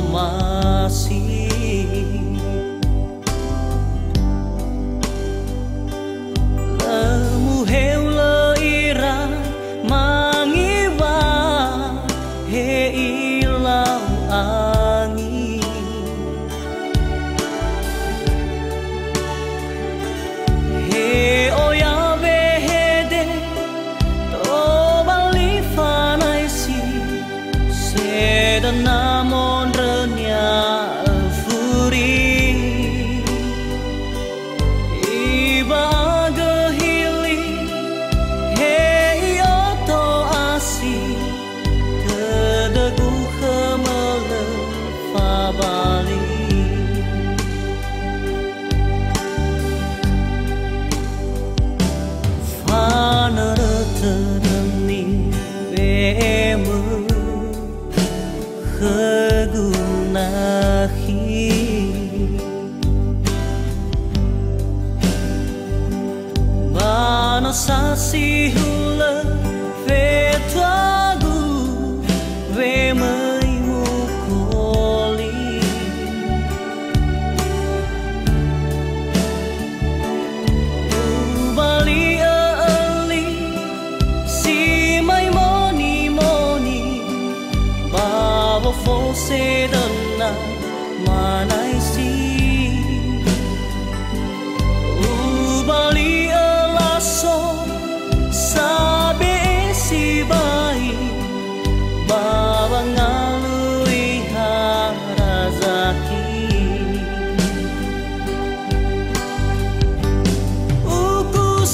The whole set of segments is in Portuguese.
tomasse hula Fetwagu Babo fose dana Manai si Ubali alaso Sabe si bai Baba ngalui harazaki Uku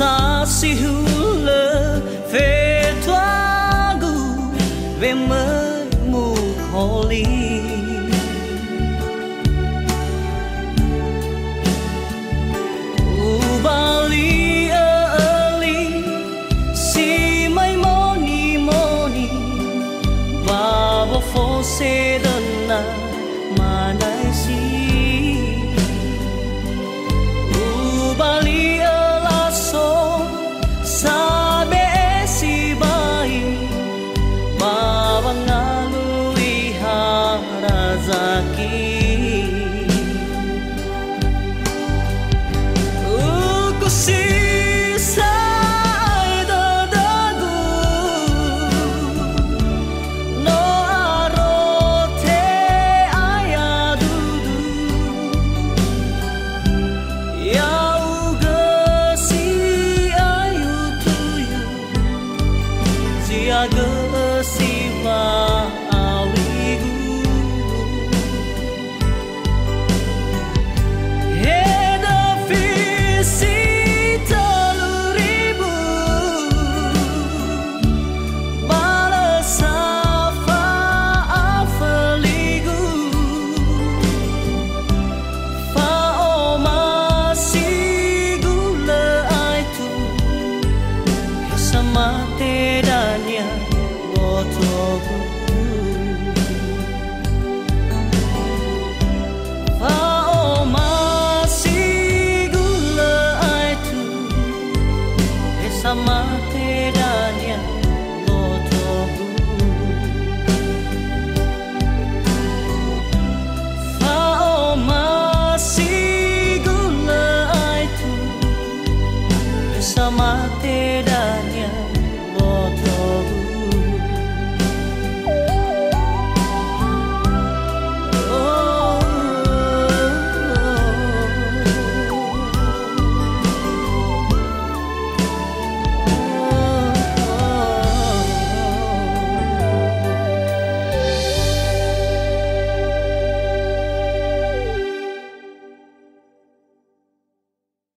nào si hữu lơ về thoa gù về mới mù khó ly. Say the Santiago.